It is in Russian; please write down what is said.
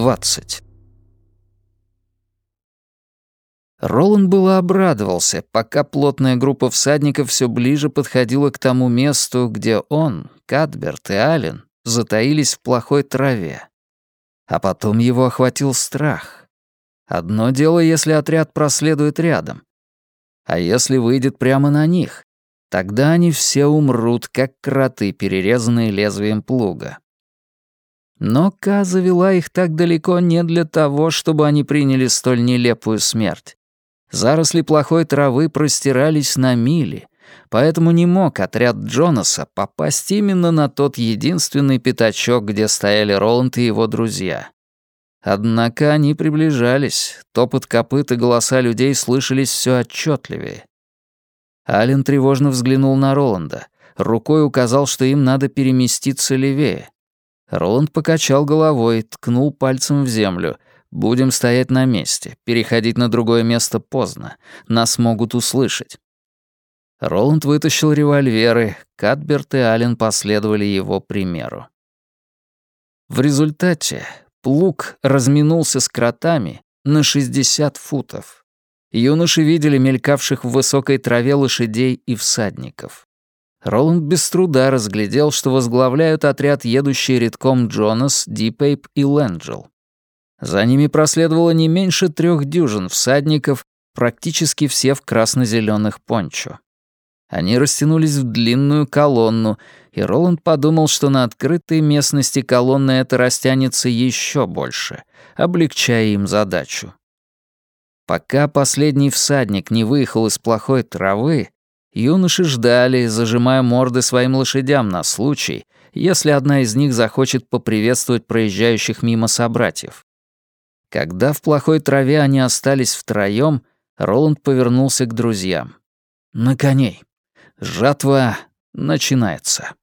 двадцать. Роланд было обрадовался, пока плотная группа всадников все ближе подходила к тому месту, где он, Кадберт и Аллен затаились в плохой траве. А потом его охватил страх. Одно дело, если отряд проследует рядом. А если выйдет прямо на них? Тогда они все умрут, как кроты, перерезанные лезвием плуга. Но Ка завела их так далеко не для того, чтобы они приняли столь нелепую смерть. Заросли плохой травы простирались на мили, поэтому не мог отряд Джонаса попасть именно на тот единственный пятачок, где стояли Роланд и его друзья. Однако они приближались, топот копыт и голоса людей слышались все отчетливее. Ален тревожно взглянул на Роланда, рукой указал, что им надо переместиться левее. Роланд покачал головой, ткнул пальцем в землю — Будем стоять на месте. Переходить на другое место поздно. Нас могут услышать. Роланд вытащил револьверы, Кадберт и Аллен последовали его примеру. В результате плуг разминулся с кротами на 60 футов. Юноши видели мелькавших в высокой траве лошадей и всадников. Роланд без труда разглядел, что возглавляют отряд едущие редком Джонас, Дипейп и Лэнджел. За ними проследовало не меньше трех дюжин всадников, практически все в красно-зеленых пончо. Они растянулись в длинную колонну, и Роланд подумал, что на открытой местности колонна эта растянется еще больше, облегчая им задачу. Пока последний всадник не выехал из плохой травы, юноши ждали, зажимая морды своим лошадям на случай, если одна из них захочет поприветствовать проезжающих мимо собратьев. Когда в плохой траве они остались втроём, Роланд повернулся к друзьям. «На коней. Жатва начинается».